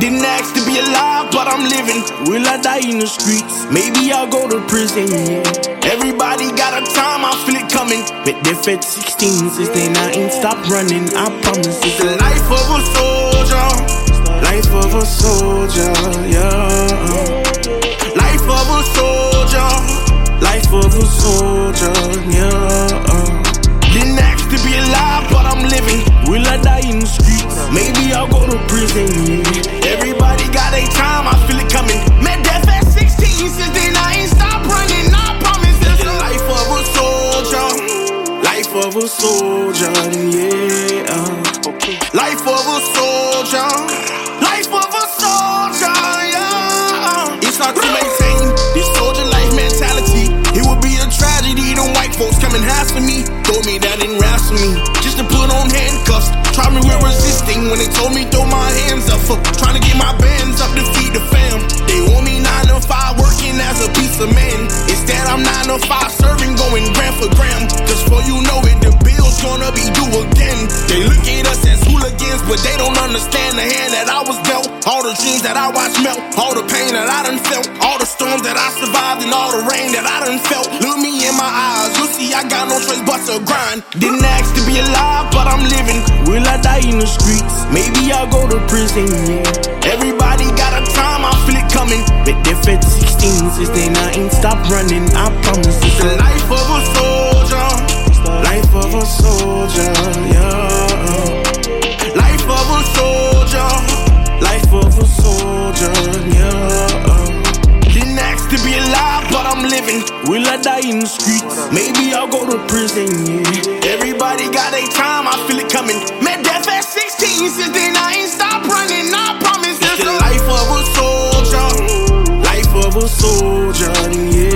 Didn't ask to be alive, but I'm living. Will I die in the streets? Maybe I'll go to prison. Everybody got a time, I feel it coming. But death at 16, since then I ain't stopped running. I promise it's the life of a soldier. Life of a soldier, yeah. Soldier, yeah. Ask to be alive, but I'm living. Will I die in the streets? Maybe I'll go to prison. Everybody got a time, I feel it coming. Met death at 16, since then I ain't stopped running. I promise it's the life of a soldier. Life of a soldier, yeah. Okay. Life of a soldier. Life of a soldier, yeah. It's hard coming me. Throw me and wrestle me. Just to put on handcuffs. Try me with resisting when they told me throw my hands up for trying to get my bands up to feed the fam. They want me nine to five working as a piece of man. Instead, I'm nine to five serving, going gram for gram. Just for you know it, the bill's gonna be due again. They look at us as hooligans, but they don't understand the hand that I was. All the dreams that I watched melt, all the pain that I done felt, all the storms that I survived, and all the rain that I done felt. Look me in my eyes, you'll see I got no choice but to grind. Didn't ask to be alive, but I'm living. Will I die in the streets? Maybe I'll go to prison, yeah. Everybody got a time, I feel it coming. But death at 16, since I ain't stopped running. I promise it's the life of a living? Will I die in the streets? Maybe I'll go to prison, yeah. Everybody got their time, I feel it coming. Man, death at 16, since then I ain't stopped running, I promise. It's the life of a soldier, life of a soldier, yeah.